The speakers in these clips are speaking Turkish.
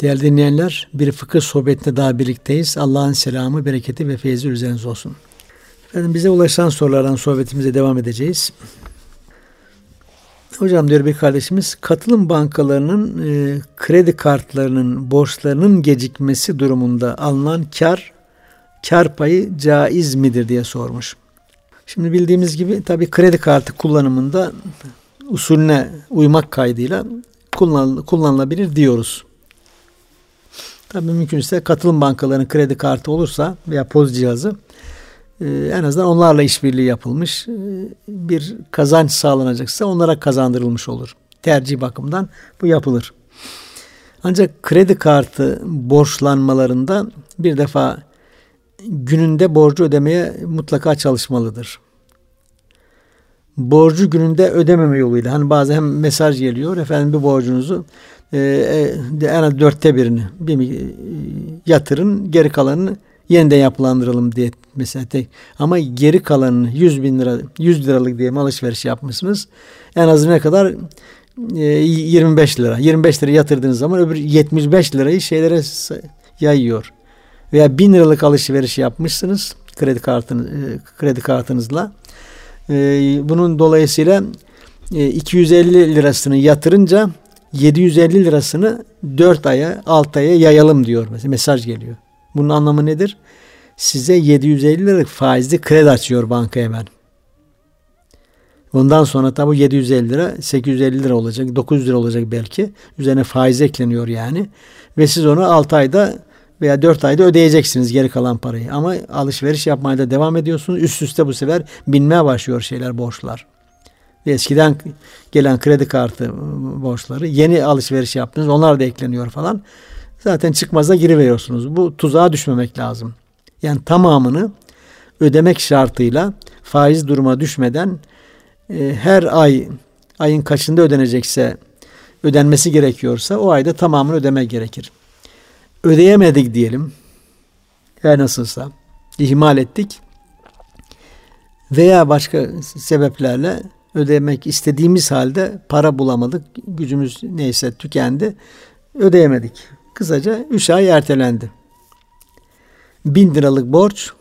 Değerli dinleyenler, bir fıkıh sohbetinde daha birlikteyiz. Allah'ın selamı, bereketi ve feyzi üzerinize olsun. Efendim bize ulaşan sorulardan sohbetimize devam edeceğiz. Hocam diyor bir kardeşimiz, katılım bankalarının e, kredi kartlarının borçlarının gecikmesi durumunda alınan kar, kar payı caiz midir diye sormuş. Şimdi bildiğimiz gibi tabi kredi kartı kullanımında usulüne uymak kaydıyla kullanılabilir diyoruz. Tabii mümkünse katılım bankalarının kredi kartı olursa veya poz cihazı e, en azından onlarla işbirliği yapılmış e, bir kazanç sağlanacaksa onlara kazandırılmış olur. Tercih bakımından bu yapılır. Ancak kredi kartı borçlanmalarında bir defa gününde borcu ödemeye mutlaka çalışmalıdır. Borcu gününde ödememe yoluyla hani bazen hem mesaj geliyor efendim bir borcunuzu e, e, en az dörtte birini bir, e, yatırın geri kalanını yeniden yapılandıralım diye mesela tek. Ama geri kalanını 100 bin lira 100 liralık diye alışveriş yapmışsınız? En az ne kadar? 25 lira. 25 lira yatırdığınız zaman öbür 75 lirayı şeylere yayıyor. Veya 1000 liralık alışveriş yapmışsınız kredi kartınız kredi kartınızla bunun dolayısıyla 250 lirasını yatırınca 750 lirasını 4 aya 6 aya yayalım diyor. Mesela mesaj geliyor. Bunun anlamı nedir? Size 750 liralık faizli kredi açıyor banka hemen. Bundan sonra tabi 750 lira 850 lira olacak 900 lira olacak belki. Üzerine faiz ekleniyor yani. Ve siz onu 6 ayda veya 4 ayda ödeyeceksiniz geri kalan parayı. Ama alışveriş yapmaya da devam ediyorsunuz. Üst üste bu sefer binmeye başlıyor şeyler borçlar eskiden gelen kredi kartı borçları yeni alışveriş yaptınız onlar da ekleniyor falan. Zaten çıkmaza giriveriyorsunuz. Bu tuzağa düşmemek lazım. Yani tamamını ödemek şartıyla faiz duruma düşmeden e, her ay ayın kaçında ödenecekse ödenmesi gerekiyorsa o ayda tamamını ödemek gerekir. Ödeyemedik diyelim. Her nasılsa ihmal ettik veya başka sebeplerle ödemek istediğimiz halde para bulamadık. Gücümüz neyse tükendi. Ödeyemedik. Kısaca 3 ay ertelendi. 1000 liralık borç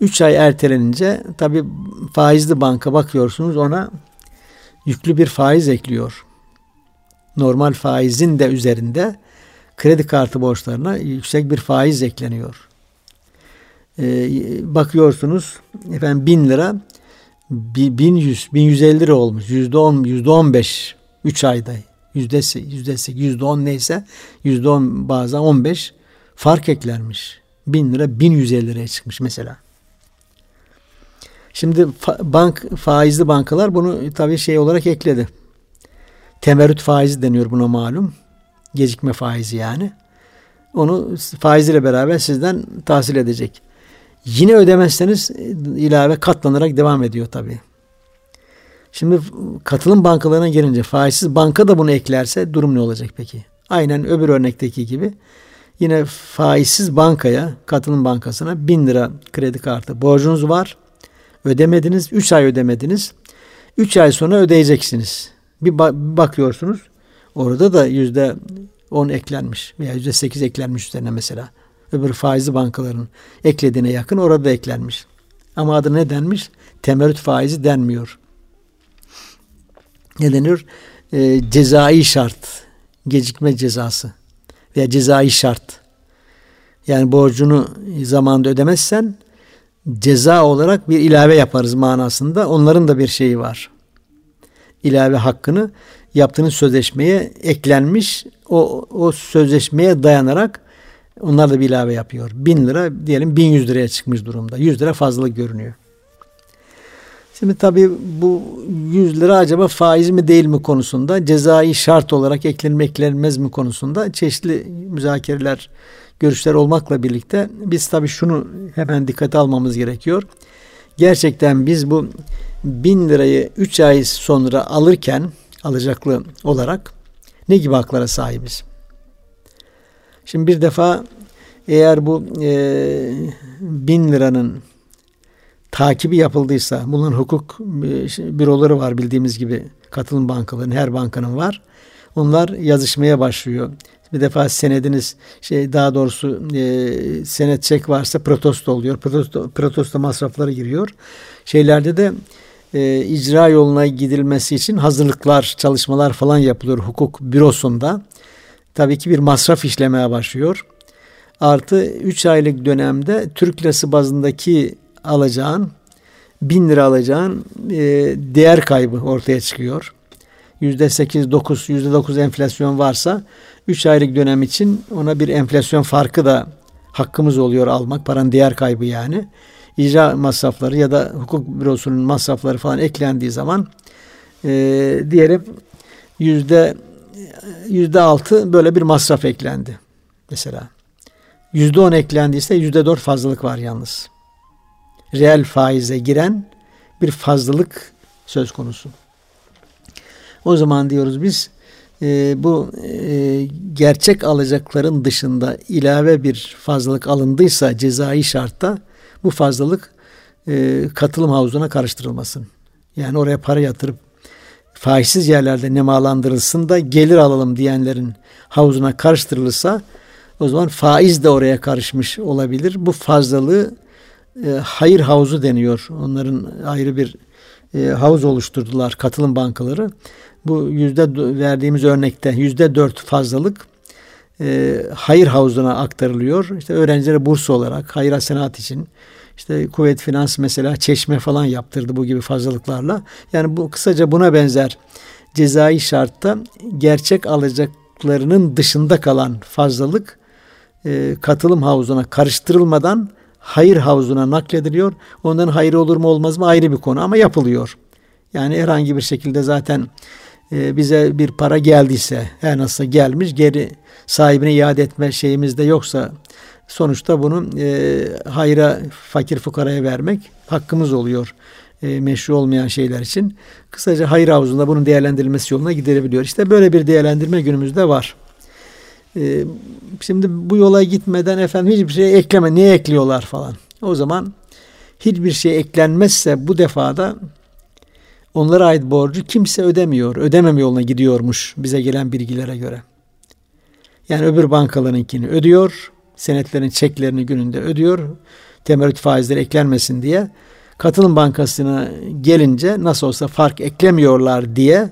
3 ay ertelenince tabi faizli banka bakıyorsunuz ona yüklü bir faiz ekliyor. Normal faizin de üzerinde kredi kartı borçlarına yüksek bir faiz ekleniyor. Ee, bakıyorsunuz efendim 1000 lira 1100, 1150 lira olmuş. Yüzde on, yüzde on beş, üç ayda. Yüzde yüzde yüzde on neyse, yüzde on bazen on beş fark eklenmiş. Bin lira, bin yüz elli liraya çıkmış mesela. Şimdi bank faizli bankalar bunu tabii şey olarak ekledi. Temerrüt faizi deniyor buna malum. Gecikme faizi yani. Onu faiziyle beraber sizden tahsil edecek. Yine ödemezseniz e, ilave katlanarak devam ediyor tabi. Şimdi katılım bankalarına gelince faizsiz banka da bunu eklerse durum ne olacak peki? Aynen öbür örnekteki gibi yine faizsiz bankaya, katılım bankasına bin lira kredi kartı borcunuz var. Ödemediniz, üç ay ödemediniz. Üç ay sonra ödeyeceksiniz. Bir bakıyorsunuz orada da yüzde on eklenmiş veya yüzde sekiz eklenmiş üzerine mesela öbür faizli bankaların eklediğine yakın orada eklenmiş. Ama adı ne denmiş? Temerrüt faizi denmiyor. Ne deniyor? E, cezai şart. Gecikme cezası. Veya cezai şart. Yani borcunu zamanında ödemezsen ceza olarak bir ilave yaparız manasında. Onların da bir şeyi var. İlave hakkını yaptığınız sözleşmeye eklenmiş. O, o sözleşmeye dayanarak onlar da bir ilave yapıyor. Bin lira diyelim bin yüz liraya çıkmış durumda. Yüz lira fazla görünüyor. Şimdi tabii bu 100 lira acaba faiz mi değil mi konusunda cezai şart olarak eklenme eklenmez mi konusunda çeşitli müzakereler görüşler olmakla birlikte biz tabii şunu hemen dikkate almamız gerekiyor. Gerçekten biz bu bin lirayı 3 ay sonra alırken alacaklı olarak ne gibi haklara sahibiz? Şimdi bir defa eğer bu e, bin liranın takibi yapıldıysa, bunun hukuk e, büroları var bildiğimiz gibi katılım bankalarının her bankanın var. Onlar yazışmaya başlıyor. Bir defa senediniz şey daha doğrusu e, senet çek varsa protesto oluyor. Protesto, protesto masrafları giriyor. Şeylerde de e, icra yoluna gidilmesi için hazırlıklar, çalışmalar falan yapılıyor hukuk bürosunda. Tabii ki bir masraf işlemeye başlıyor. Artı 3 aylık dönemde Türk lirası bazındaki alacağın bin lira alacağın e, değer kaybı ortaya çıkıyor. Yüzde sekiz, dokuz, yüzde dokuz enflasyon varsa 3 aylık dönem için ona bir enflasyon farkı da hakkımız oluyor almak. Paranın değer kaybı yani. İcra masrafları ya da hukuk bürosunun masrafları falan eklendiği zaman e, diyelim yüzde yüzde altı böyle bir masraf eklendi. Mesela yüzde on eklendiyse yüzde dört fazlalık var yalnız. Reel faize giren bir fazlalık söz konusu. O zaman diyoruz biz e, bu e, gerçek alacakların dışında ilave bir fazlalık alındıysa cezai şartta bu fazlalık e, katılım havuzuna karıştırılmasın. Yani oraya para yatırıp faizsiz yerlerde nemalandırılsın da gelir alalım diyenlerin havuzuna karıştırılırsa o zaman faiz de oraya karışmış olabilir. Bu fazlalığı e, hayır havuzu deniyor. Onların ayrı bir e, havuz oluşturdular katılım bankaları. Bu yüzde verdiğimiz örnekte yüzde dört fazlalık e, hayır havuzuna aktarılıyor. İşte öğrencilere burs olarak hayır hasenat için işte kuvvet finans mesela çeşme falan yaptırdı bu gibi fazlalıklarla. Yani bu kısaca buna benzer cezai şartta gerçek alacaklarının dışında kalan fazlalık e, katılım havuzuna karıştırılmadan hayır havuzuna naklediliyor. Ondan hayır olur mu olmaz mı ayrı bir konu ama yapılıyor. Yani herhangi bir şekilde zaten bize bir para geldiyse her nasıl gelmiş geri sahibine iade etme şeyimiz de yoksa sonuçta bunu e, hayra fakir fukaraya vermek hakkımız oluyor e, meşru olmayan şeyler için. Kısaca hayır havuzunda bunun değerlendirilmesi yoluna gidilebiliyor. İşte böyle bir değerlendirme günümüzde var. E, şimdi bu yola gitmeden efendim hiçbir şey ekleme. Niye ekliyorlar falan. O zaman hiçbir şey eklenmezse bu defada onlara ait borcu kimse ödemiyor. Ödememe yoluna gidiyormuş bize gelen bilgilere göre. Yani öbür bankalarınkini ödüyor. Senetlerin çeklerini gününde ödüyor. Temerrüt faizleri eklenmesin diye. Katılım bankasına gelince nasıl olsa fark eklemiyorlar diye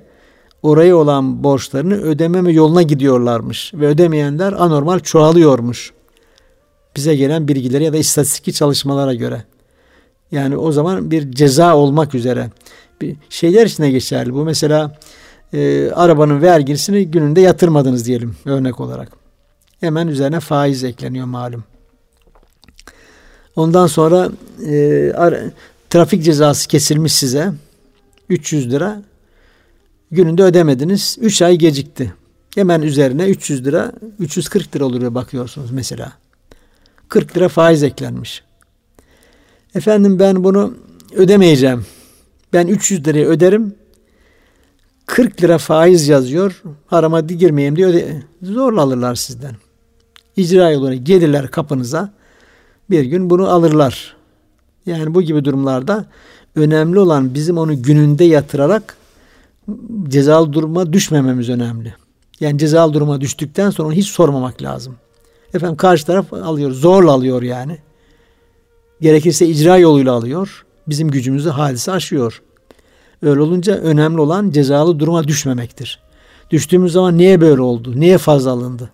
oraya olan borçlarını ödememe yoluna gidiyorlarmış. Ve ödemeyenler anormal çoğalıyormuş. Bize gelen bilgileri ya da istatistik çalışmalara göre. Yani o zaman bir ceza olmak üzere bir şeyler içine geçerli. Bu mesela e, arabanın vergisini gününde yatırmadınız diyelim örnek olarak. Hemen üzerine faiz ekleniyor malum. Ondan sonra e, ara, trafik cezası kesilmiş size 300 lira gününde ödemediniz 3 ay gecikti. Hemen üzerine 300 lira 340 lira oluyor bakıyorsunuz mesela. 40 lira faiz eklenmiş. Efendim ben bunu ödemeyeceğim. Ben 300 lirayı öderim. 40 lira faiz yazıyor. Harama girmeyeyim diyor. Zorla alırlar sizden. İcra yoluna gelirler kapınıza. Bir gün bunu alırlar. Yani bu gibi durumlarda önemli olan bizim onu gününde yatırarak cezalı duruma düşmememiz önemli. Yani cezalı duruma düştükten sonra hiç sormamak lazım. Efendim karşı taraf alıyor, zorla alıyor yani. Gerekirse icra yoluyla alıyor. Bizim gücümüzü hadise aşıyor. Öyle olunca önemli olan cezalı duruma düşmemektir. Düştüğümüz zaman niye böyle oldu? Niye fazla alındı?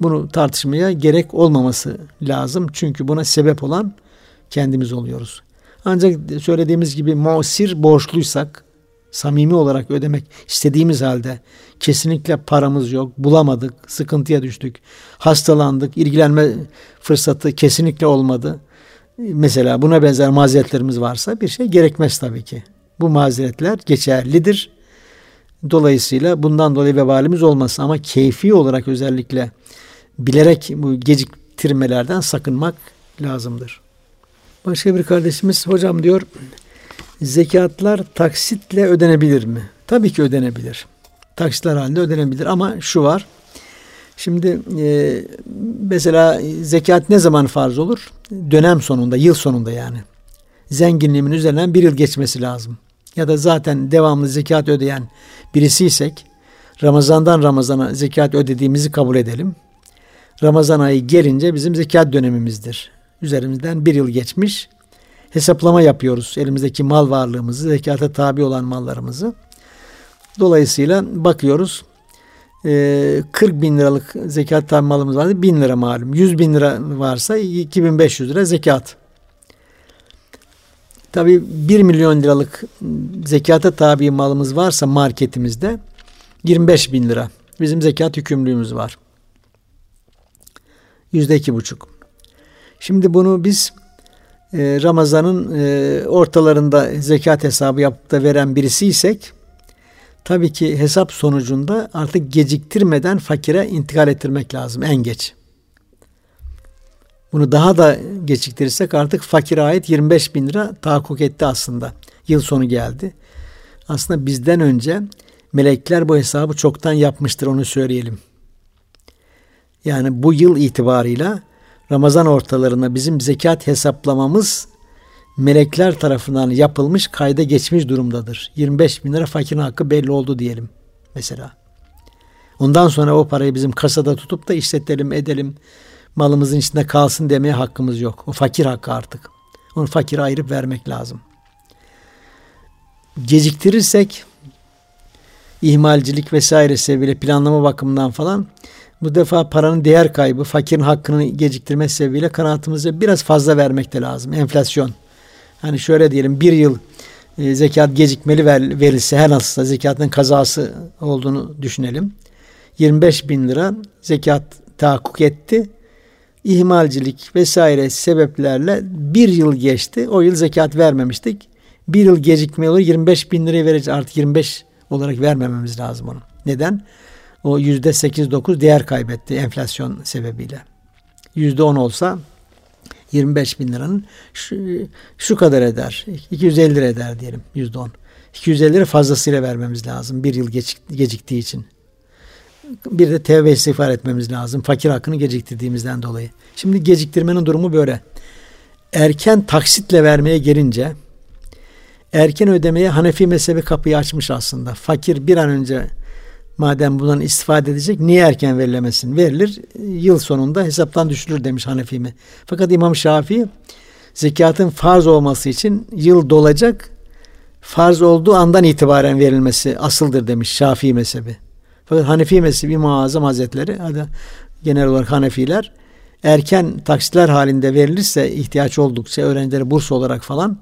Bunu tartışmaya gerek olmaması lazım. Çünkü buna sebep olan kendimiz oluyoruz. Ancak söylediğimiz gibi musir borçluysak, samimi olarak ödemek istediğimiz halde kesinlikle paramız yok, bulamadık, sıkıntıya düştük, hastalandık, ilgilenme fırsatı kesinlikle olmadı. Mesela buna benzer mazeretlerimiz varsa bir şey gerekmez tabii ki. Bu mazeretler geçerlidir. Dolayısıyla bundan dolayı vebalimiz olmasın ama keyfi olarak özellikle bilerek bu geciktirmelerden sakınmak lazımdır. Başka bir kardeşimiz hocam diyor zekatlar taksitle ödenebilir mi? Tabii ki ödenebilir. Taksitler halinde ödenebilir ama şu var. Şimdi e, mesela zekat ne zaman farz olur? Dönem sonunda, yıl sonunda yani. Zenginliğimin üzerinden bir yıl geçmesi lazım. Ya da zaten devamlı zekat ödeyen birisiysek Ramazandan Ramazana zekat ödediğimizi kabul edelim. Ramazan ayı gelince bizim zekat dönemimizdir. Üzerimizden bir yıl geçmiş. Hesaplama yapıyoruz. Elimizdeki mal varlığımızı, zekata tabi olan mallarımızı. Dolayısıyla bakıyoruz. 40 e, bin liralık zekat tabi malımız vardı. 1000 lira malum. 100 bin lira varsa 2500 lira zekat. Tabi 1 milyon liralık zekata tabi malımız varsa marketimizde 25 bin lira. Bizim zekat yükümlülüğümüz var. Yüzde iki buçuk. Şimdi bunu biz e, Ramazan'ın e, ortalarında zekat hesabı yapıp da veren birisiysek tabii ki hesap sonucunda artık geciktirmeden fakire intikal ettirmek lazım en geç. Bunu daha da geciktirirsek artık fakire ait 25 bin lira tahakkuk etti aslında. Yıl sonu geldi. Aslında bizden önce melekler bu hesabı çoktan yapmıştır onu söyleyelim. Yani bu yıl itibarıyla Ramazan ortalarında bizim zekat hesaplamamız melekler tarafından yapılmış kayda geçmiş durumdadır. 25 bin lira fakirin hakkı belli oldu diyelim mesela. Ondan sonra o parayı bizim kasada tutup da işletelim edelim malımızın içinde kalsın demeye hakkımız yok. O fakir hakkı artık. Onu fakire ayırıp vermek lazım. Geciktirirsek ihmalcilik vesaire sebebiyle planlama bakımından falan bu defa paranın değer kaybı, fakirin hakkını geciktirme sebebiyle kanaatımızda biraz fazla vermek de lazım. Enflasyon. Hani şöyle diyelim bir yıl e, zekat gecikmeli ver, verilse her nasılsa zekatın kazası olduğunu düşünelim. 25 bin lira zekat tahakkuk etti. İhmalcilik vesaire sebeplerle bir yıl geçti. O yıl zekat vermemiştik. Bir yıl gecikme olur 25 bin lirayı vereceğiz. Artık 25 olarak vermememiz lazım onu. Neden? O yüzde sekiz dokuz değer kaybetti enflasyon sebebiyle. Yüzde on olsa 25 bin liranın şu, şu kadar eder. 250 lira eder diyelim yüzde on. 250 lira fazlasıyla vermemiz lazım bir yıl geç, geciktiği için. Bir de tevbe istiğfar etmemiz lazım. Fakir hakkını geciktirdiğimizden dolayı. Şimdi geciktirmenin durumu böyle. Erken taksitle vermeye gelince erken ödemeye Hanefi mezhebi kapıyı açmış aslında. Fakir bir an önce madem bundan istifade edecek niye erken verilemesin? Verilir yıl sonunda hesaptan düşülür demiş Hanefi mi? Fakat İmam Şafii zekatın farz olması için yıl dolacak farz olduğu andan itibaren verilmesi asıldır demiş Şafii mezhebi. Fakat Hanefi mezhebi Muazzam Hazretleri genel olarak Hanefiler erken taksitler halinde verilirse ihtiyaç oldukça öğrencilere burs olarak falan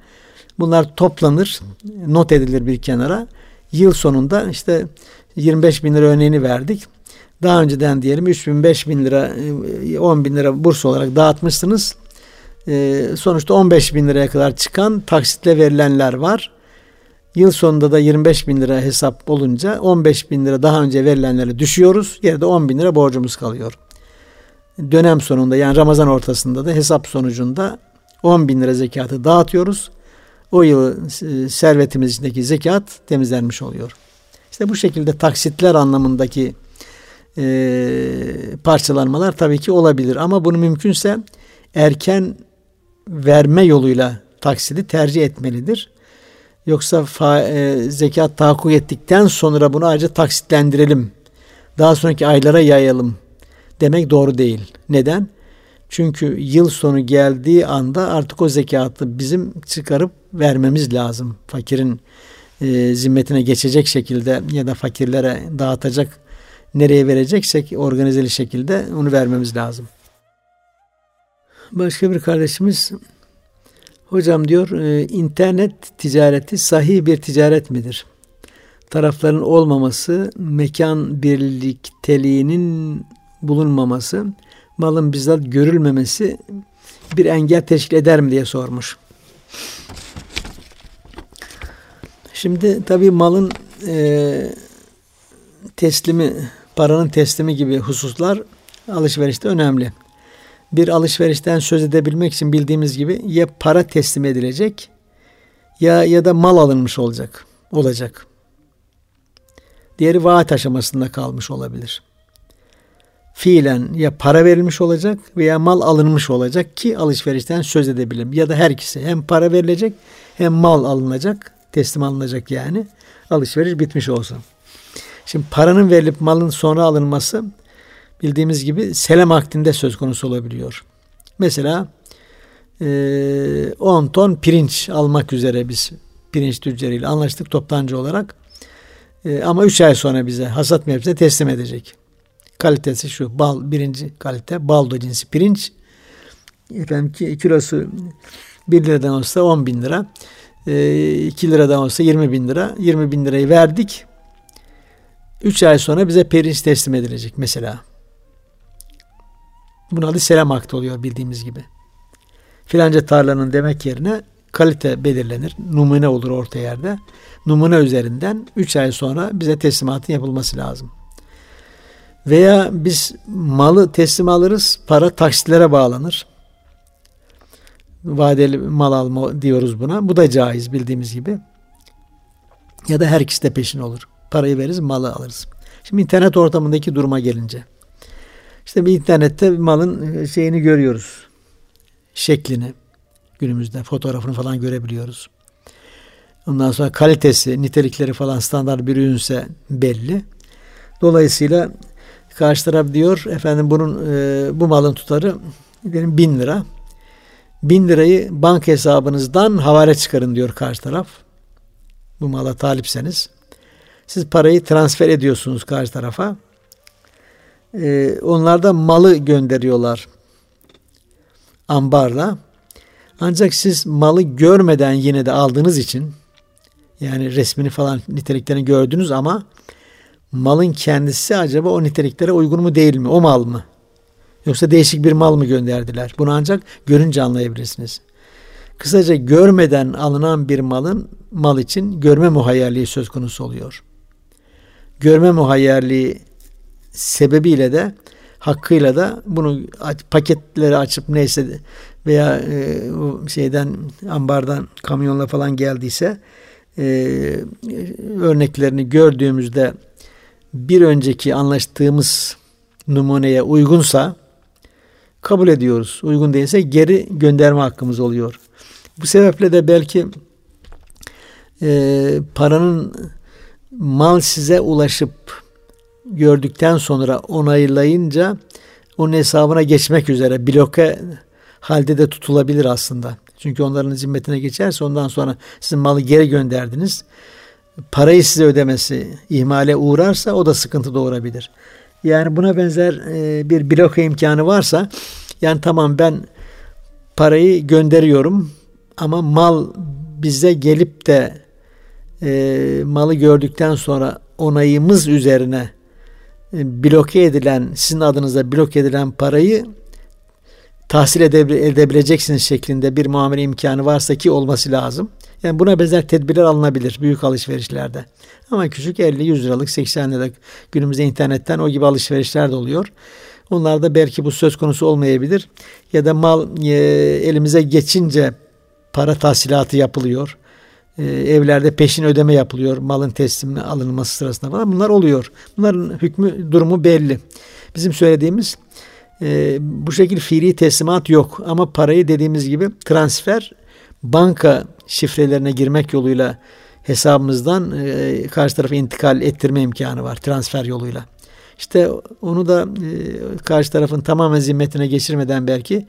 bunlar toplanır not edilir bir kenara yıl sonunda işte 25 bin lira örneğini verdik. Daha önceden diyelim 3 bin 5 bin lira 10 e, bin lira burs olarak dağıtmışsınız. E, sonuçta 15 bin liraya kadar çıkan taksitle verilenler var. Yıl sonunda da 25 bin lira hesap olunca 15 bin lira daha önce verilenlere düşüyoruz. Geride 10 bin lira borcumuz kalıyor. Dönem sonunda yani Ramazan ortasında da hesap sonucunda 10 bin lira zekatı dağıtıyoruz. O yıl e, servetimiz içindeki zekat temizlenmiş oluyor. İşte bu şekilde taksitler anlamındaki e, parçalanmalar tabii ki olabilir. Ama bunu mümkünse erken verme yoluyla taksidi tercih etmelidir. Yoksa fa, e, zekat tahakkuk ettikten sonra bunu ayrıca taksitlendirelim. Daha sonraki aylara yayalım demek doğru değil. Neden? Çünkü yıl sonu geldiği anda artık o zekatı bizim çıkarıp vermemiz lazım. Fakirin e, zimmetine geçecek şekilde ya da fakirlere dağıtacak nereye vereceksek organizeli şekilde onu vermemiz lazım. Başka bir kardeşimiz hocam diyor e, internet ticareti sahih bir ticaret midir? Tarafların olmaması, mekan birlikteliğinin bulunmaması, malın bizzat görülmemesi bir engel teşkil eder mi diye sormuş. Şimdi tabii malın e, teslimi, paranın teslimi gibi hususlar alışverişte önemli. Bir alışverişten söz edebilmek için bildiğimiz gibi ya para teslim edilecek ya ya da mal alınmış olacak. Olacak. Diğeri vaat aşamasında kalmış olabilir. Fiilen ya para verilmiş olacak veya mal alınmış olacak ki alışverişten söz edebilim. Ya da her ikisi hem para verilecek hem mal alınacak teslim alınacak yani. Alışveriş bitmiş olsun. Şimdi paranın verilip malın sonra alınması bildiğimiz gibi selam akdinde söz konusu olabiliyor. Mesela 10 e, ton pirinç almak üzere biz pirinç tüccarıyla anlaştık toptancı olarak. Ama 3 ay sonra bize hasat mevsiminde teslim edecek. Kalitesi şu bal birinci kalite baldo cinsi pirinç. Efendim ki kilosu 1 liradan olsa 10 bin lira. 2 e, liradan olsa 20 bin lira. 20 bin lirayı verdik. 3 ay sonra bize pirinç teslim edilecek mesela. Buna adı selam akti oluyor bildiğimiz gibi. Filanca tarlanın demek yerine kalite belirlenir. Numune olur orta yerde. Numune üzerinden 3 ay sonra bize teslimatın yapılması lazım. Veya biz malı teslim alırız, para taksitlere bağlanır. Vadeli mal alma diyoruz buna. Bu da caiz bildiğimiz gibi. Ya da her ikisi de peşin olur. Parayı veririz, malı alırız. Şimdi internet ortamındaki duruma gelince. İşte bir internette bir malın şeyini görüyoruz. Şeklini. Günümüzde fotoğrafını falan görebiliyoruz. Ondan sonra kalitesi, nitelikleri falan standart bir ürünse belli. Dolayısıyla karşı taraf diyor efendim bunun e, bu malın tutarı diyelim bin lira. Bin lirayı bank hesabınızdan havale çıkarın diyor karşı taraf. Bu mala talipseniz. Siz parayı transfer ediyorsunuz karşı tarafa. Ee, onlar da malı gönderiyorlar ambarla. Ancak siz malı görmeden yine de aldığınız için yani resmini falan niteliklerini gördünüz ama malın kendisi acaba o niteliklere uygun mu değil mi? O mal mı? Yoksa değişik bir mal mı gönderdiler? Bunu ancak görünce anlayabilirsiniz. Kısaca görmeden alınan bir malın mal için görme muhayyerliği söz konusu oluyor. Görme muhayyerliği sebebiyle de hakkıyla da bunu paketleri açıp neyse veya e, şeyden ambardan kamyonla falan geldiyse e, örneklerini gördüğümüzde bir önceki anlaştığımız numuneye uygunsa kabul ediyoruz. Uygun değilse geri gönderme hakkımız oluyor. Bu sebeple de belki e, paranın mal size ulaşıp gördükten sonra onaylayınca onun hesabına geçmek üzere bloke halde de tutulabilir aslında. Çünkü onların zimmetine geçerse ondan sonra sizin malı geri gönderdiniz. Parayı size ödemesi ihmale uğrarsa o da sıkıntı doğurabilir. Yani buna benzer e, bir bloke imkanı varsa yani tamam ben parayı gönderiyorum ama mal bize gelip de e, malı gördükten sonra onayımız üzerine e, bloke edilen sizin adınıza bloke edilen parayı tahsil edebileceksiniz şeklinde bir muamele imkanı varsa ki olması lazım. Yani buna benzer tedbirler alınabilir büyük alışverişlerde. Ama küçük 50-100 liralık 80 liralık günümüzde internetten o gibi alışverişler de oluyor. Onlarda belki bu söz konusu olmayabilir. Ya da mal e, elimize geçince para tahsilatı yapılıyor. E, evlerde peşin ödeme yapılıyor malın teslimine alınması sırasında falan. Bunlar oluyor. Bunların hükmü durumu belli. Bizim söylediğimiz e, bu şekilde fiili teslimat yok. Ama parayı dediğimiz gibi transfer banka şifrelerine girmek yoluyla hesabımızdan e, karşı tarafa intikal ettirme imkanı var transfer yoluyla. İşte onu da e, karşı tarafın tamamen zimmetine geçirmeden belki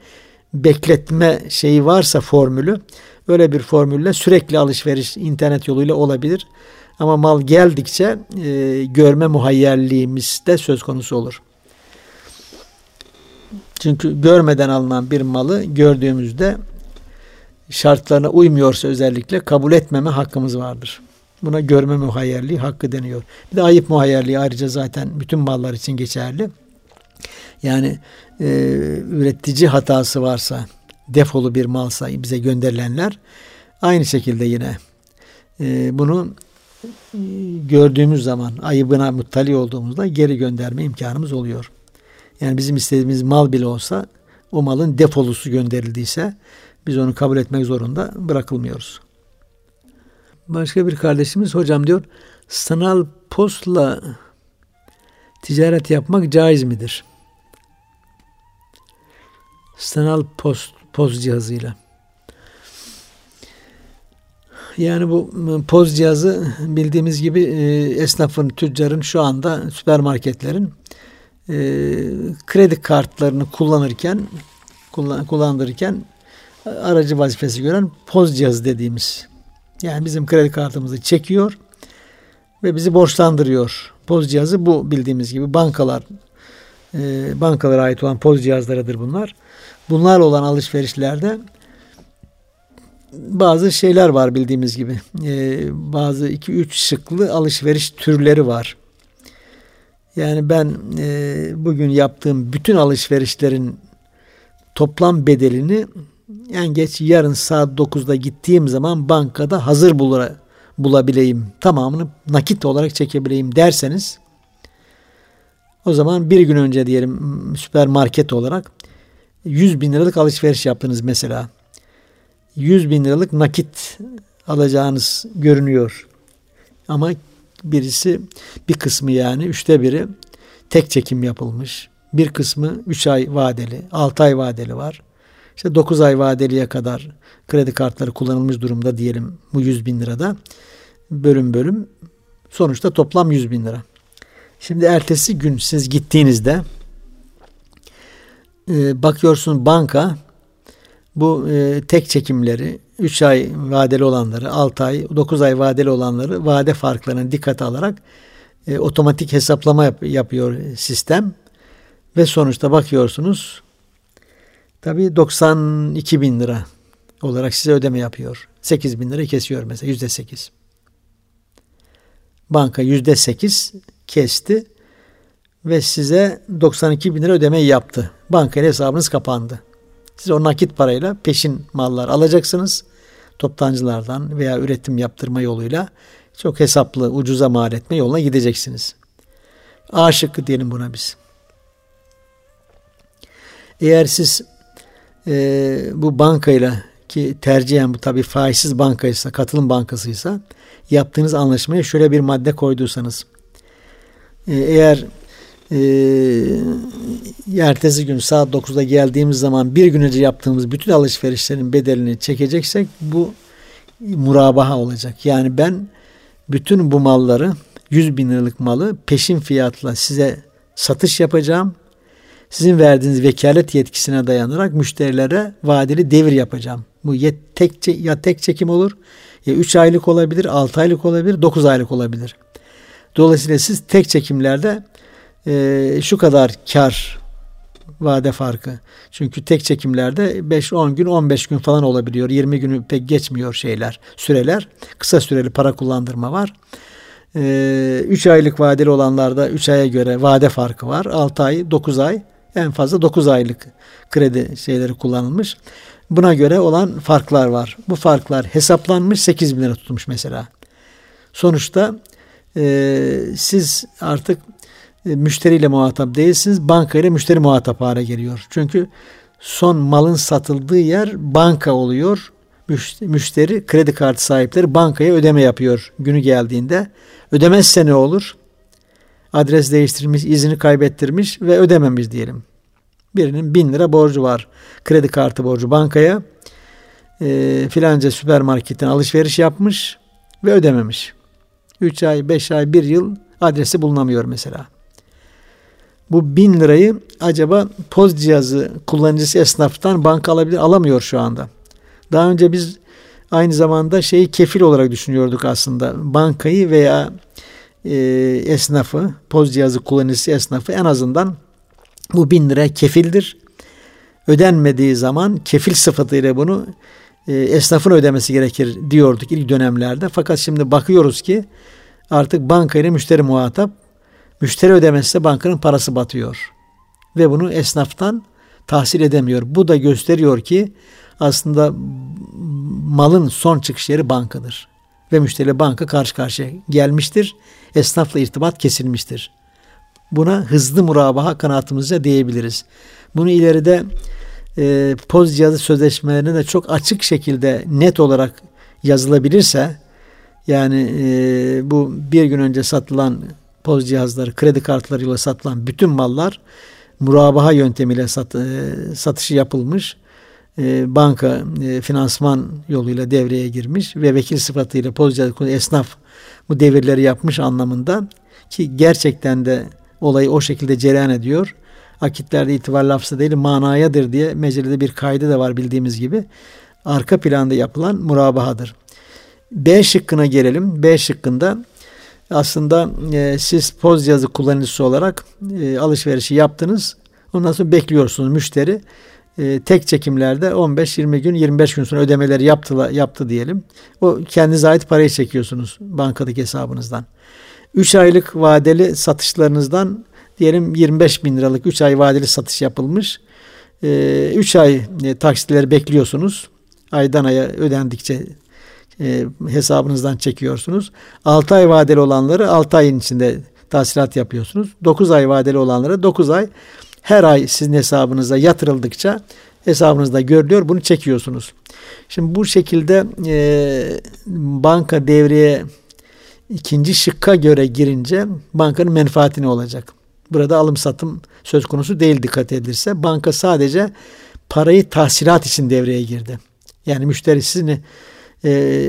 bekletme şeyi varsa formülü öyle bir formülle sürekli alışveriş internet yoluyla olabilir. Ama mal geldikçe e, görme muhayyerliğimiz de söz konusu olur. Çünkü görmeden alınan bir malı gördüğümüzde şartlarına uymuyorsa özellikle kabul etmeme hakkımız vardır. Buna görme muhayyerliği hakkı deniyor. Bir de ayıp muhayyerliği ayrıca zaten bütün mallar için geçerli. Yani e, üretici hatası varsa, defolu bir malsa bize gönderilenler aynı şekilde yine e, bunu e, gördüğümüz zaman ayıbına muttali olduğumuzda geri gönderme imkanımız oluyor. Yani bizim istediğimiz mal bile olsa o malın defolusu gönderildiyse biz onu kabul etmek zorunda bırakılmıyoruz. Başka bir kardeşimiz hocam diyor sanal postla ticaret yapmak caiz midir? Sanal post post cihazıyla. Yani bu poz cihazı bildiğimiz gibi e, esnafın, tüccarın şu anda süpermarketlerin e, kredi kartlarını kullanırken kullan, kullandırırken aracı vazifesi gören poz cihazı dediğimiz. Yani bizim kredi kartımızı çekiyor ve bizi borçlandırıyor. Poz cihazı bu bildiğimiz gibi bankalar e, bankalara ait olan poz cihazlarıdır bunlar. Bunlarla olan alışverişlerde bazı şeyler var bildiğimiz gibi. E, bazı 2-3 şıklı alışveriş türleri var. Yani ben e, bugün yaptığım bütün alışverişlerin toplam bedelini en geç yarın saat 9'da gittiğim zaman bankada hazır bulura, bulabileyim. Tamamını nakit olarak çekebileyim derseniz o zaman bir gün önce diyelim süpermarket olarak 100 bin liralık alışveriş yaptınız mesela. 100 bin liralık nakit alacağınız görünüyor. Ama birisi bir kısmı yani üçte biri tek çekim yapılmış. Bir kısmı 3 ay vadeli, 6 ay vadeli var. İşte 9 ay vadeliye kadar kredi kartları kullanılmış durumda diyelim bu 100 bin lirada. Bölüm bölüm sonuçta toplam 100 bin lira. Şimdi ertesi gün siz gittiğinizde e, bakıyorsun banka bu e, tek çekimleri 3 ay vadeli olanları, 6 ay, 9 ay vadeli olanları vade farklarını dikkate alarak e, otomatik hesaplama yap, yapıyor sistem ve sonuçta bakıyorsunuz tabi 92 bin lira olarak size ödeme yapıyor. 8 bin lira kesiyor mesela yüzde 8. Banka yüzde 8 kesti ve size 92 bin lira ödeme yaptı. Banka hesabınız kapandı. Siz o nakit parayla peşin mallar alacaksınız. Toptancılardan veya üretim yaptırma yoluyla çok hesaplı ucuza mal etme yoluna gideceksiniz. A şıkkı diyelim buna biz. Eğer siz e, bu bankayla ki tercihen bu tabi faizsiz bankaysa, katılım bankasıysa yaptığınız anlaşmaya şöyle bir madde koyduysanız e, eğer e, ertesi gün saat 9'da geldiğimiz zaman bir gün önce yaptığımız bütün alışverişlerin bedelini çekeceksek bu murabaha olacak. Yani ben bütün bu malları 100 bin liralık malı peşin fiyatla size satış yapacağım. Sizin verdiğiniz vekalet yetkisine dayanarak müşterilere vadeli devir yapacağım. Bu ya tek, ya tek çekim olur ya 3 aylık olabilir, 6 aylık olabilir, 9 aylık olabilir. Dolayısıyla siz tek çekimlerde e, şu kadar kar vade farkı. Çünkü tek çekimlerde 5-10 gün 15 gün falan olabiliyor. 20 günü pek geçmiyor şeyler, süreler. Kısa süreli para kullandırma var. 3 e, aylık vadeli olanlarda 3 aya göre vade farkı var. 6 ay, 9 ay en fazla 9 aylık kredi şeyleri kullanılmış. Buna göre olan farklar var. Bu farklar hesaplanmış 8 bin lira tutmuş mesela. Sonuçta e, siz artık e, müşteriyle muhatap değilsiniz. Banka ile müşteri muhatap hale geliyor. Çünkü son malın satıldığı yer banka oluyor. Müşteri kredi kartı sahipleri bankaya ödeme yapıyor günü geldiğinde. Ödemezse ne olur? Adres değiştirmiş, izini kaybettirmiş ve ödememiş diyelim. Birinin bin lira borcu var. Kredi kartı borcu bankaya. E, filanca süpermarketten alışveriş yapmış ve ödememiş. 3 ay, 5 ay, 1 yıl adresi bulunamıyor mesela bu bin lirayı acaba poz cihazı kullanıcısı esnaftan banka alabilir alamıyor şu anda. Daha önce biz aynı zamanda şeyi kefil olarak düşünüyorduk aslında. Bankayı veya e, esnafı, poz cihazı kullanıcısı esnafı en azından bu bin lira kefildir. Ödenmediği zaman kefil sıfatıyla bunu e, esnafın ödemesi gerekir diyorduk ilk dönemlerde. Fakat şimdi bakıyoruz ki artık banka ile müşteri muhatap Müşteri ödemezse bankanın parası batıyor. Ve bunu esnaftan tahsil edemiyor. Bu da gösteriyor ki aslında malın son çıkış yeri bankadır. Ve müşteri banka karşı karşıya gelmiştir. Esnafla irtibat kesilmiştir. Buna hızlı murabaha kanaatimizce diyebiliriz. Bunu ileride e, poz cihazı sözleşmelerine de çok açık şekilde net olarak yazılabilirse yani e, bu bir gün önce satılan poz cihazları, kredi kartlarıyla satılan bütün mallar murabaha yöntemiyle sat, e, satışı yapılmış. E, banka e, finansman yoluyla devreye girmiş ve vekil sıfatıyla Pozcalı esnaf bu devirleri yapmış anlamında ki gerçekten de olayı o şekilde cereyan ediyor. Akitlerde itibar lafzı değil manayadır diye mecelede bir kaydı da var bildiğimiz gibi. Arka planda yapılan murabahadır. B şıkkına gelelim. B şıkkında aslında e, siz poz yazı kullanıcısı olarak e, alışverişi yaptınız. Ondan sonra bekliyorsunuz müşteri. E, tek çekimlerde 15-20 gün 25 gün sonra ödemeleri yaptı, yaptı diyelim. O kendinize ait parayı çekiyorsunuz bankadaki hesabınızdan. 3 aylık vadeli satışlarınızdan diyelim 25 bin liralık 3 ay vadeli satış yapılmış. 3 e, ay e, taksitleri bekliyorsunuz. Aydan aya ödendikçe e, hesabınızdan çekiyorsunuz. 6 ay vadeli olanları 6 ayın içinde tahsilat yapıyorsunuz. 9 ay vadeli olanlara 9 ay her ay sizin hesabınıza yatırıldıkça hesabınızda görülüyor. Bunu çekiyorsunuz. Şimdi bu şekilde e, banka devreye ikinci şıkka göre girince bankanın menfaati ne olacak? Burada alım satım söz konusu değil dikkat edilirse. Banka sadece parayı tahsilat için devreye girdi. Yani müşteri sizin e,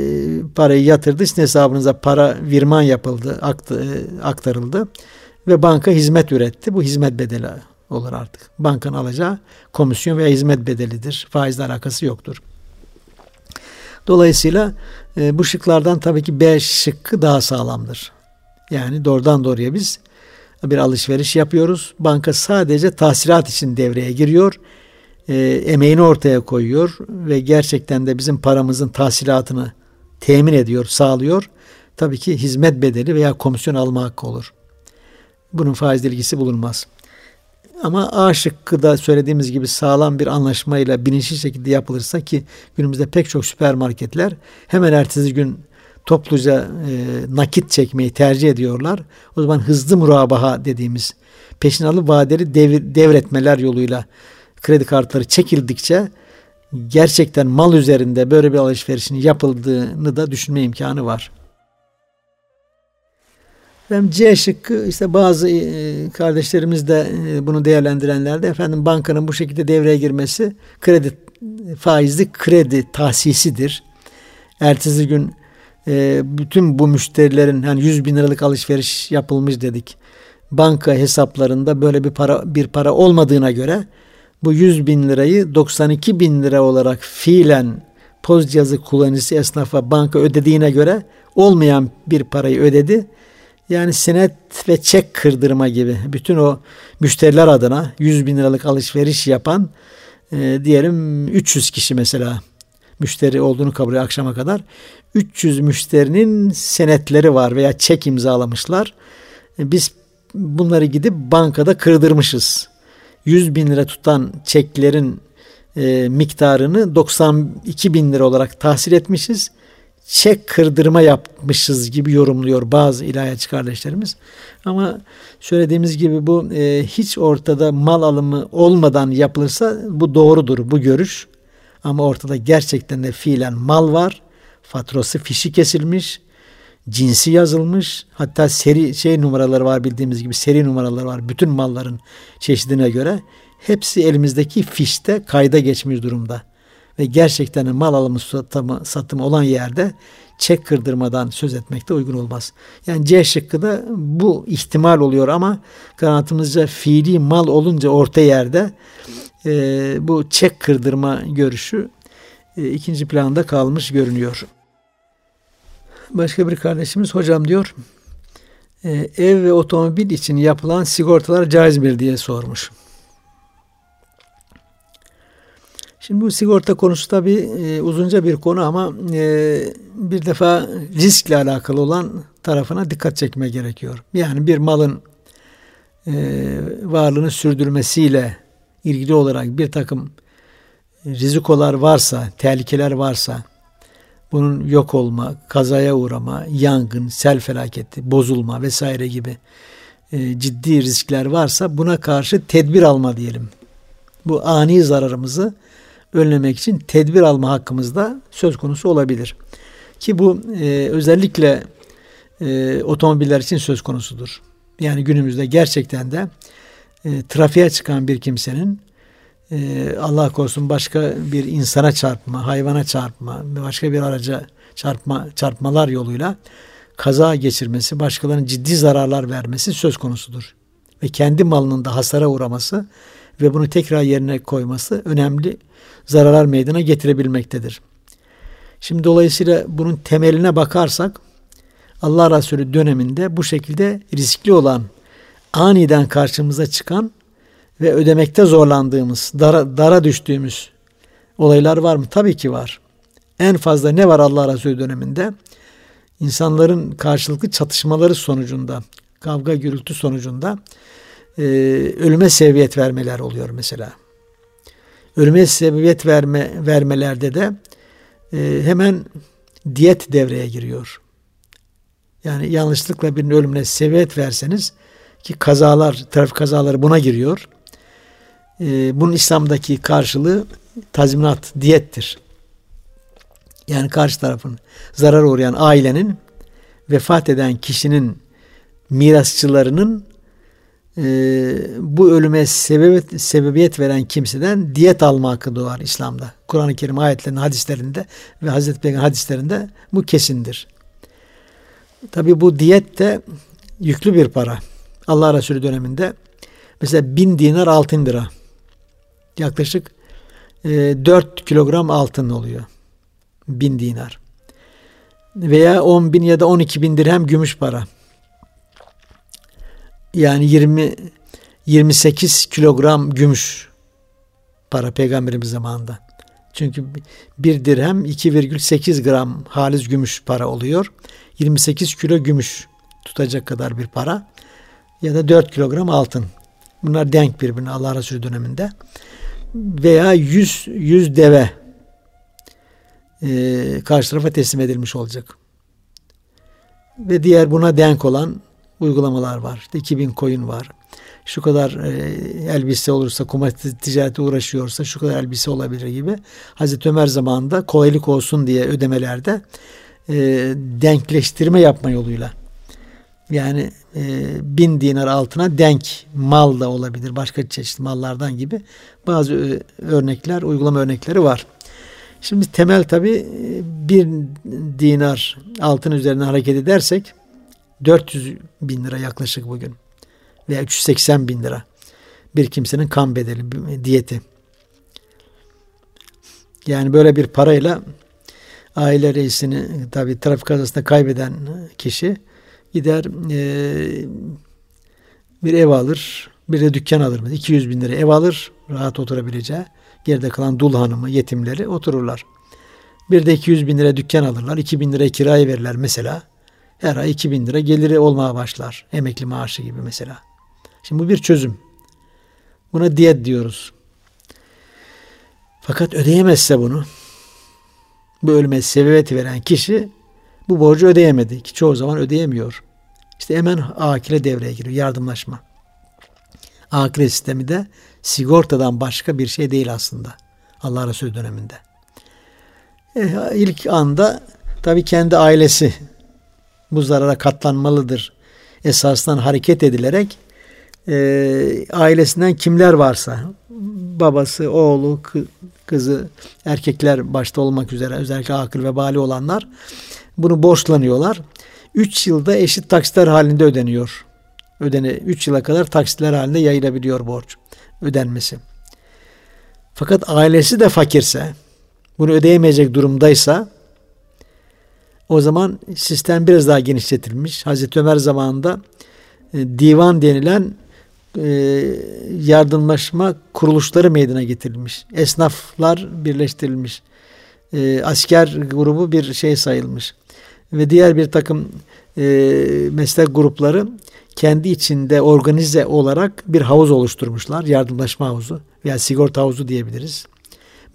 parayı yatırdı. Sizin hesabınıza para virman yapıldı, aktı, e, aktarıldı ve banka hizmet üretti. Bu hizmet bedeli olur artık. Bankanın alacağı komisyon veya hizmet bedelidir. Faizle alakası yoktur. Dolayısıyla e, bu şıklardan tabii ki B şıkkı daha sağlamdır. Yani doğrudan doğruya biz bir alışveriş yapıyoruz. Banka sadece tahsilat için devreye giriyor. E, emeğini ortaya koyuyor ve gerçekten de bizim paramızın tahsilatını temin ediyor, sağlıyor. Tabii ki hizmet bedeli veya komisyon alma hakkı olur. Bunun faiz ilgisi bulunmaz. Ama A şıkkı da söylediğimiz gibi sağlam bir anlaşmayla bilinçli şekilde yapılırsa ki günümüzde pek çok süpermarketler hemen ertesi gün topluca e, nakit çekmeyi tercih ediyorlar. O zaman hızlı murabaha dediğimiz peşin alıp vadeli devir, devretmeler yoluyla kredi kartları çekildikçe gerçekten mal üzerinde böyle bir alışverişin yapıldığını da düşünme imkanı var. Hem C şıkkı işte bazı e, kardeşlerimiz de e, bunu değerlendirenler de efendim bankanın bu şekilde devreye girmesi kredi faizli kredi tahsisidir. Ertesi gün e, bütün bu müşterilerin hani 100 bin liralık alışveriş yapılmış dedik. Banka hesaplarında böyle bir para bir para olmadığına göre bu 100 bin lirayı 92 bin lira olarak fiilen poz cihazı kullanıcısı esnafa banka ödediğine göre olmayan bir parayı ödedi yani senet ve çek kırdırma gibi bütün o müşteriler adına 100 bin liralık alışveriş yapan e, diyelim 300 kişi mesela müşteri olduğunu kabul ediyor akşama kadar. 300 müşterinin senetleri var veya çek imzalamışlar. E, biz bunları gidip bankada kırdırmışız. 100 bin lira tutan çeklerin e, miktarını 92 bin lira olarak tahsil etmişiz çek kırdırma yapmışız gibi yorumluyor bazı ilahiyatçı kardeşlerimiz. Ama söylediğimiz gibi bu e, hiç ortada mal alımı olmadan yapılırsa bu doğrudur bu görüş. Ama ortada gerçekten de fiilen mal var. Faturası fişi kesilmiş. Cinsi yazılmış. Hatta seri şey numaraları var bildiğimiz gibi seri numaraları var. Bütün malların çeşidine göre. Hepsi elimizdeki fişte kayda geçmiş durumda ve gerçekten mal alımı satımı, satımı olan yerde çek kırdırmadan söz etmekte uygun olmaz. Yani C şıkkı da bu ihtimal oluyor ama kanatımızca fiili mal olunca orta yerde e, bu çek kırdırma görüşü e, ikinci planda kalmış görünüyor. Başka bir kardeşimiz hocam diyor e, ev ve otomobil için yapılan sigortalar caiz mi diye sormuş. Şimdi bu sigorta konusu tabi e, uzunca bir konu ama e, bir defa riskle alakalı olan tarafına dikkat çekme gerekiyor. Yani bir malın e, varlığını sürdürmesiyle ilgili olarak bir takım rizikolar varsa, tehlikeler varsa, bunun yok olma, kazaya uğrama, yangın, sel felaketi, bozulma vesaire gibi e, ciddi riskler varsa buna karşı tedbir alma diyelim. Bu ani zararımızı önlemek için tedbir alma hakkımız da söz konusu olabilir. Ki bu e, özellikle e, otomobiller için söz konusudur. Yani günümüzde gerçekten de e, trafiğe çıkan bir kimsenin e, Allah korusun başka bir insana çarpma, hayvana çarpma, başka bir araca çarpma, çarpmalar yoluyla kaza geçirmesi, başkalarının ciddi zararlar vermesi söz konusudur. Ve kendi malının da hasara uğraması ve bunu tekrar yerine koyması önemli zararlar meydana getirebilmektedir. Şimdi dolayısıyla bunun temeline bakarsak Allah Resulü döneminde bu şekilde riskli olan aniden karşımıza çıkan ve ödemekte zorlandığımız, dara, dara düştüğümüz olaylar var mı? Tabii ki var. En fazla ne var Allah Resulü döneminde? İnsanların karşılıklı çatışmaları sonucunda, kavga gürültü sonucunda e, ölüme seviyet vermeler oluyor mesela. Ölüme sebebiyet verme, vermelerde de e, hemen diyet devreye giriyor. Yani yanlışlıkla birinin ölümüne sebebiyet verseniz ki kazalar, trafik kazaları buna giriyor. E, bunun İslam'daki karşılığı tazminat, diyettir. Yani karşı tarafın zarar uğrayan ailenin vefat eden kişinin mirasçılarının e, bu ölüme sebebiyet, sebebiyet veren kimseden diyet alma hakkı doğar İslam'da. Kur'an-ı Kerim ayetlerinin hadislerinde ve Hazreti Peygamber hadislerinde bu kesindir. Tabi bu diyet de yüklü bir para. Allah Resulü döneminde mesela bin dinar altın lira. Yaklaşık e, 4 kilogram altın oluyor. Bin dinar. Veya 10 bin ya da 12 bin dirhem gümüş para. Yani 20 28 kilogram gümüş para peygamberimiz zamanında. Çünkü bir dirhem 2,8 gram haliz gümüş para oluyor. 28 kilo gümüş tutacak kadar bir para. Ya da 4 kilogram altın. Bunlar denk birbirine Allah Resulü döneminde. Veya 100, 100 deve e, karşı tarafa teslim edilmiş olacak. Ve diğer buna denk olan uygulamalar var. İşte 2000 koyun var. Şu kadar e, elbise olursa, kumaş ticareti uğraşıyorsa şu kadar elbise olabilir gibi. Hazreti Ömer zamanında kolaylık olsun diye ödemelerde e, denkleştirme yapma yoluyla. Yani e, bin dinar altına denk mal da olabilir. Başka çeşit mallardan gibi bazı e, örnekler, uygulama örnekleri var. Şimdi temel tabi e, bir dinar altın üzerine hareket edersek 400 bin lira yaklaşık bugün veya 380 bin lira bir kimsenin kan bedeli, diyeti. Yani böyle bir parayla aile reisini tabi trafik kazasında kaybeden kişi gider e, bir ev alır, bir de dükkan alır. 200 bin lira ev alır, rahat oturabileceği. Geride kalan dul hanımı, yetimleri otururlar. Bir de 200 bin lira dükkan alırlar. 2 bin lira kiraya verirler mesela her ay 2000 lira geliri olmaya başlar. Emekli maaşı gibi mesela. Şimdi bu bir çözüm. Buna diyet diyoruz. Fakat ödeyemezse bunu bu ölüme sebebiyet veren kişi bu borcu ödeyemedi ki çoğu zaman ödeyemiyor. İşte hemen akile devreye giriyor. Yardımlaşma. Akile sistemi de sigortadan başka bir şey değil aslında. Allah Resulü döneminde. E, ilk anda tabii kendi ailesi bu zarara katlanmalıdır esasından hareket edilerek e, ailesinden kimler varsa babası, oğlu, kızı, erkekler başta olmak üzere özellikle akıl ve bali olanlar bunu borçlanıyorlar. 3 yılda eşit taksitler halinde ödeniyor. Ödene 3 yıla kadar taksitler halinde yayılabiliyor borç ödenmesi. Fakat ailesi de fakirse, bunu ödeyemeyecek durumdaysa o zaman sistem biraz daha genişletilmiş. Hazreti Ömer zamanında e, divan denilen e, yardımlaşma kuruluşları meydana getirilmiş. Esnaflar birleştirilmiş. E, asker grubu bir şey sayılmış. Ve diğer bir takım meslek grupları kendi içinde organize olarak bir havuz oluşturmuşlar. Yardımlaşma havuzu veya sigorta havuzu diyebiliriz.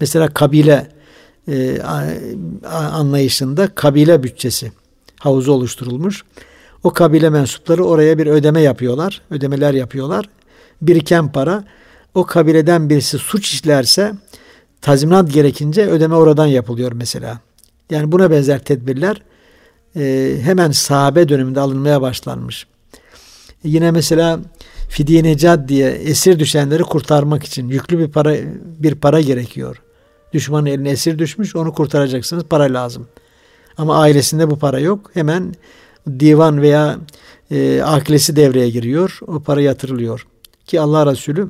Mesela kabile e, anlayışında kabile bütçesi havuzu oluşturulmuş. O kabile mensupları oraya bir ödeme yapıyorlar. Ödemeler yapıyorlar. Biriken para o kabileden birisi suç işlerse tazminat gerekince ödeme oradan yapılıyor mesela. Yani buna benzer tedbirler e, hemen sahabe döneminde alınmaya başlanmış. Yine mesela fidye necat diye esir düşenleri kurtarmak için yüklü bir para bir para gerekiyor. Düşmanın eline esir düşmüş onu kurtaracaksınız para lazım. Ama ailesinde bu para yok. Hemen divan veya e, akilesi devreye giriyor. O para yatırılıyor. Ki Allah Resulü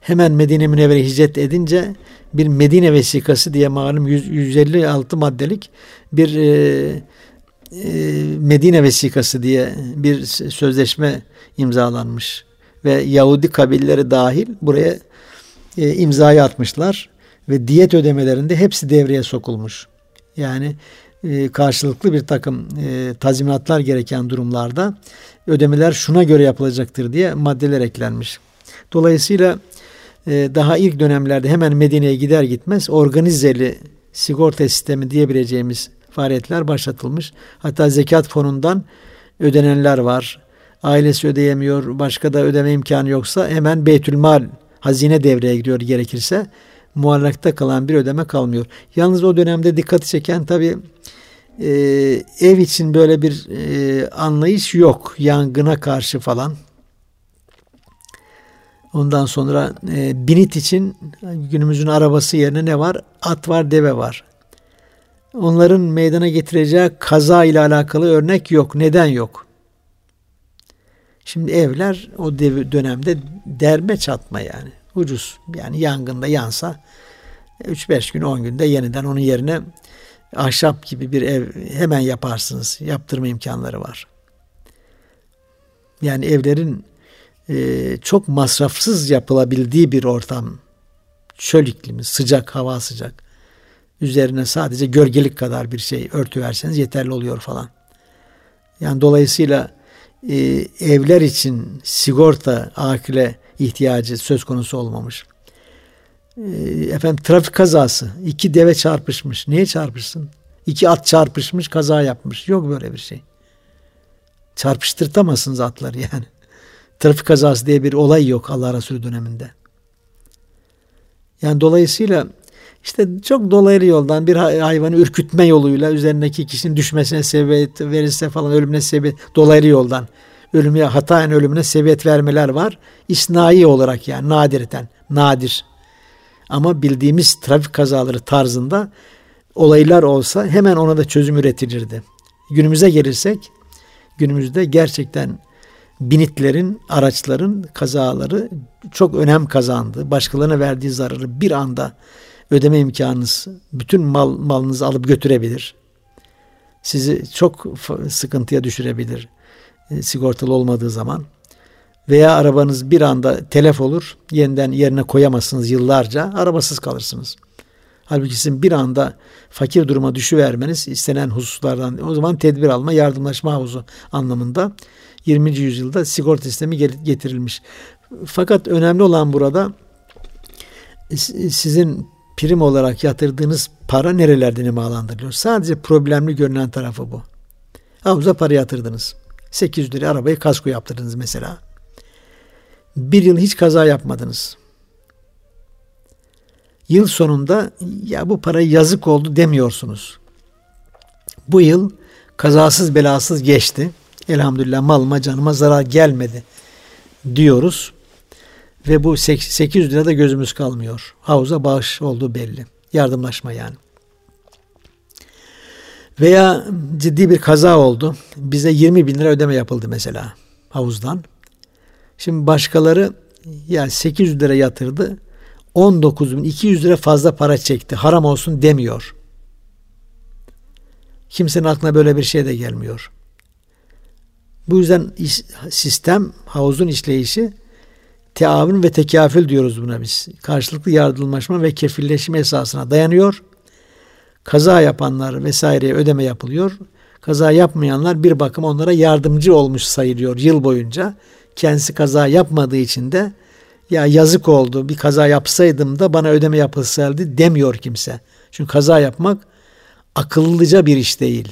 hemen Medine Münevvere hicret edince bir Medine vesikası diye malum 100, 156 maddelik bir e, e, Medine vesikası diye bir sözleşme imzalanmış ve Yahudi kabilleri dahil buraya e, imzayı atmışlar ve diyet ödemelerinde hepsi devreye sokulmuş. Yani e, karşılıklı bir takım e, tazminatlar gereken durumlarda ödemeler şuna göre yapılacaktır diye maddeler eklenmiş. Dolayısıyla e, daha ilk dönemlerde hemen Medine'ye gider gitmez organizeli sigorta sistemi diyebileceğimiz faaliyetler başlatılmış. Hatta zekat fonundan ödenenler var. Ailesi ödeyemiyor, başka da ödeme imkanı yoksa hemen Beytülmal hazine devreye giriyor gerekirse. Muallakta kalan bir ödeme kalmıyor. Yalnız o dönemde dikkati çeken tabi e, ev için böyle bir e, anlayış yok. Yangına karşı falan. Ondan sonra e, binit için günümüzün arabası yerine ne var? At var, deve var. Onların meydana getireceği kaza ile alakalı örnek yok. Neden yok? Şimdi evler o dönemde derme çatma yani. Ucuz. Yani yangında yansa 3-5 gün 10 günde yeniden onun yerine ahşap gibi bir ev hemen yaparsınız. Yaptırma imkanları var. Yani evlerin e, çok masrafsız yapılabildiği bir ortam. Çöl iklimi, sıcak, hava sıcak. Üzerine sadece gölgelik kadar bir şey örtü verseniz yeterli oluyor falan. Yani dolayısıyla e, evler için sigorta, akile ihtiyacı söz konusu olmamış. E, efendim trafik kazası. iki deve çarpışmış. Niye çarpışsın? İki at çarpışmış, kaza yapmış. Yok böyle bir şey. Çarpıştırtamazsınız atları yani. Trafik kazası diye bir olay yok Allah Resulü döneminde. Yani dolayısıyla işte çok dolaylı yoldan bir hayvanı ürkütme yoluyla üzerindeki kişinin düşmesine sebebiyet verirse falan ölümüne sebebiyet dolaylı yoldan ölümüne hataen ölümüne sebebiyet vermeler var. İsnai olarak yani nadirten nadir. Ama bildiğimiz trafik kazaları tarzında olaylar olsa hemen ona da çözüm üretilirdi. Günümüze gelirsek günümüzde gerçekten binitlerin, araçların kazaları çok önem kazandı. Başkalarına verdiği zararı bir anda ödeme imkanınız, bütün mal malınızı alıp götürebilir. Sizi çok sıkıntıya düşürebilir e, sigortalı olmadığı zaman. Veya arabanız bir anda telef olur, yeniden yerine koyamazsınız yıllarca, arabasız kalırsınız. Halbuki sizin bir anda fakir duruma düşüvermeniz istenen hususlardan o zaman tedbir alma, yardımlaşma havuzu anlamında 20. yüzyılda sigorta sistemi getirilmiş. Fakat önemli olan burada sizin prim olarak yatırdığınız para nerelerde nemalandırılıyor? Sadece problemli görünen tarafı bu. Havuza para yatırdınız. 800 lira arabayı kasko yaptırdınız mesela. Bir yıl hiç kaza yapmadınız. Yıl sonunda ya bu para yazık oldu demiyorsunuz. Bu yıl kazasız belasız geçti. Elhamdülillah malıma canıma zarar gelmedi diyoruz. Ve bu 800 lira da gözümüz kalmıyor. Havuza bağış olduğu belli. Yardımlaşma yani. Veya ciddi bir kaza oldu. Bize 20 bin lira ödeme yapıldı mesela havuzdan. Şimdi başkaları yani 800 lira yatırdı. 19 bin 200 lira fazla para çekti. Haram olsun demiyor. Kimsenin aklına böyle bir şey de gelmiyor. Bu yüzden sistem, havuzun işleyişi teavün ve tekafül diyoruz buna biz. Karşılıklı yardımlaşma ve kefilleşme esasına dayanıyor. Kaza yapanlar vesaireye ödeme yapılıyor. Kaza yapmayanlar bir bakım onlara yardımcı olmuş sayılıyor yıl boyunca. Kendisi kaza yapmadığı için de ya yazık oldu bir kaza yapsaydım da bana ödeme yapılsaydı demiyor kimse. Çünkü kaza yapmak akıllıca bir iş değil.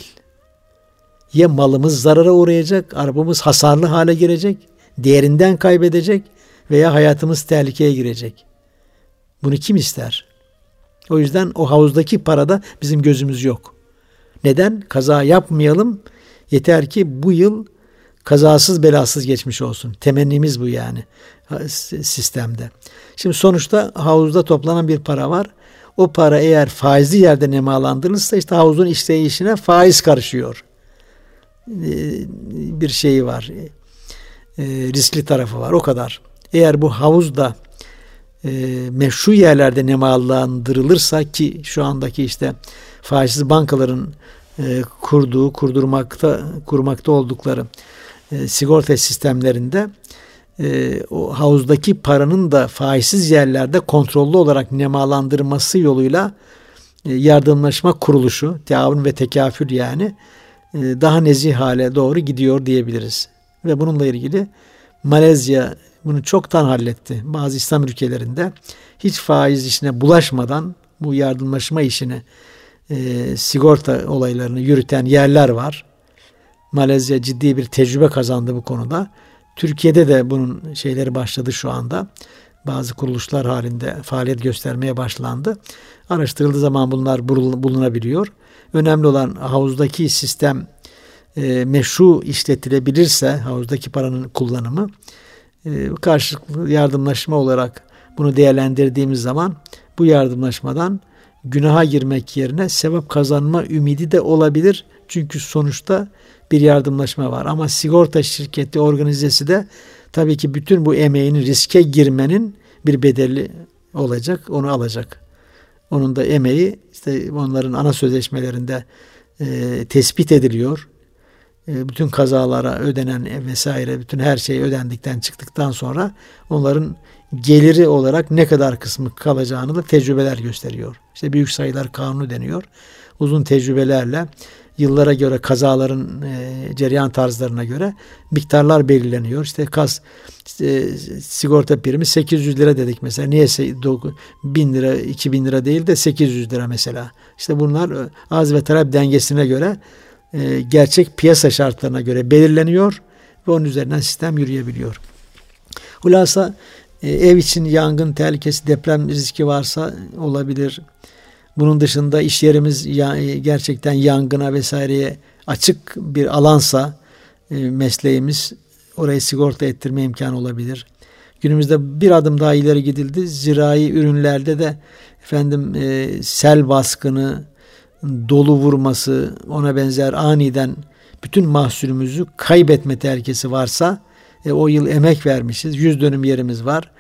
Ya malımız zarara uğrayacak, arabamız hasarlı hale gelecek, değerinden kaybedecek veya hayatımız tehlikeye girecek. Bunu kim ister? O yüzden o havuzdaki parada bizim gözümüz yok. Neden? Kaza yapmayalım. Yeter ki bu yıl kazasız belasız geçmiş olsun. Temennimiz bu yani sistemde. Şimdi sonuçta havuzda toplanan bir para var. O para eğer faizli yerde nemalandırılırsa işte havuzun işleyişine faiz karışıyor. Ee, bir şeyi var. Ee, riskli tarafı var. O kadar. Eğer bu havuzda e, meşru yerlerde nemalandırılırsa ki şu andaki işte faizsiz bankaların e, kurduğu, kurdurmakta kurmakta oldukları e, sigorta sistemlerinde e, o havuzdaki paranın da faizsiz yerlerde kontrollü olarak nemalandırması yoluyla e, yardımlaşma kuruluşu, teavun ve tekafül yani e, daha nezih hale doğru gidiyor diyebiliriz. Ve bununla ilgili Malezya bunu çoktan halletti. Bazı İslam ülkelerinde hiç faiz işine bulaşmadan bu yardımlaşma işini e, sigorta olaylarını yürüten yerler var. Malezya ciddi bir tecrübe kazandı bu konuda. Türkiye'de de bunun şeyleri başladı şu anda. Bazı kuruluşlar halinde faaliyet göstermeye başlandı. Araştırıldığı zaman bunlar bulunabiliyor. Önemli olan havuzdaki sistem e, meşru işletilebilirse havuzdaki paranın kullanımı karşılıklı yardımlaşma olarak bunu değerlendirdiğimiz zaman bu yardımlaşmadan günaha girmek yerine sevap kazanma ümidi de olabilir. Çünkü sonuçta bir yardımlaşma var. Ama sigorta şirketi organizesi de tabii ki bütün bu emeğin riske girmenin bir bedeli olacak. Onu alacak. Onun da emeği işte onların ana sözleşmelerinde e, tespit ediliyor. E, bütün kazalara ödenen vesaire bütün her şey ödendikten çıktıktan sonra onların geliri olarak ne kadar kısmı kalacağını da tecrübeler gösteriyor. İşte büyük sayılar kanunu deniyor. Uzun tecrübelerle yıllara göre kazaların e, cereyan tarzlarına göre miktarlar belirleniyor. İşte kas işte, sigorta primi 800 lira dedik mesela. Niye 1000 lira 2000 lira değil de 800 lira mesela. İşte bunlar e, az ve talep dengesine göre e, gerçek piyasa şartlarına göre belirleniyor ve onun üzerinden sistem yürüyebiliyor. Hulasa e, ev için yangın tehlikesi, deprem riski varsa olabilir. Bunun dışında iş yerimiz e, gerçekten yangına vesaireye açık bir alansa mesleğimiz orayı sigorta ettirme imkanı olabilir. Günümüzde bir adım daha ileri gidildi. Zirai ürünlerde de efendim sel baskını, dolu vurması, ona benzer aniden bütün mahsulümüzü kaybetme tehlikesi varsa e, o yıl emek vermişiz. Yüz dönüm yerimiz var.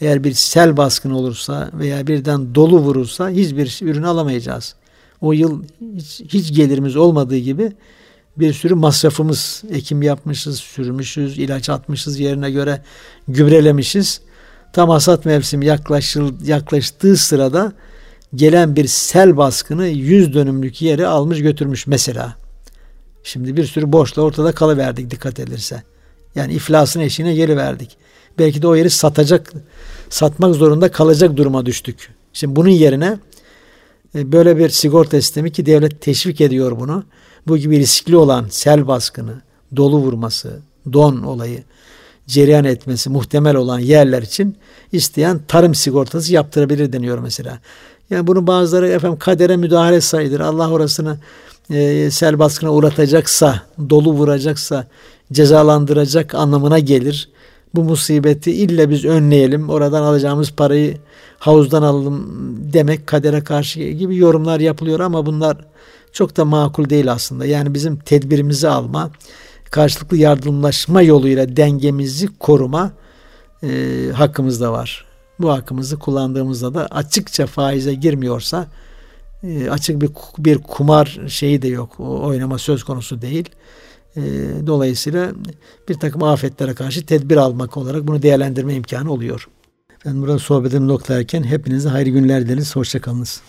Eğer bir sel baskını olursa veya birden dolu vurursa hiçbir ürün alamayacağız. O yıl hiç, hiç gelirimiz olmadığı gibi bir sürü masrafımız, ekim yapmışız, sürmüşüz, ilaç atmışız yerine göre gübrelemişiz. Tam hasat mevsimi yaklaşıl, yaklaştığı sırada gelen bir sel baskını 100 dönümlük yeri almış götürmüş mesela. Şimdi bir sürü borçla ortada kalıverdik dikkat edilirse. Yani iflasın eşiğine geri verdik. Belki de o yeri satacak, satmak zorunda kalacak duruma düştük. Şimdi bunun yerine e, böyle bir sigorta sistemi ki devlet teşvik ediyor bunu. Bu gibi riskli olan sel baskını, dolu vurması, don olayı, cereyan etmesi muhtemel olan yerler için isteyen tarım sigortası yaptırabilir deniyor mesela. Yani bunu bazıları efendim kadere müdahale sayılır. Allah orasını e, sel baskına uğratacaksa, dolu vuracaksa cezalandıracak anlamına gelir. Bu musibeti ille biz önleyelim. Oradan alacağımız parayı havuzdan alalım demek kadere karşı gibi yorumlar yapılıyor ama bunlar çok da makul değil aslında. Yani bizim tedbirimizi alma, karşılıklı yardımlaşma yoluyla dengemizi koruma e, hakkımız da var bu hakkımızı kullandığımızda da açıkça faize girmiyorsa e, açık bir bir kumar şeyi de yok. Oynama söz konusu değil. E, dolayısıyla bir takım afetlere karşı tedbir almak olarak bunu değerlendirme imkanı oluyor. Ben burada sohbetimi noktalarken hepinize hayırlı günler dileriz. Hoşçakalınız.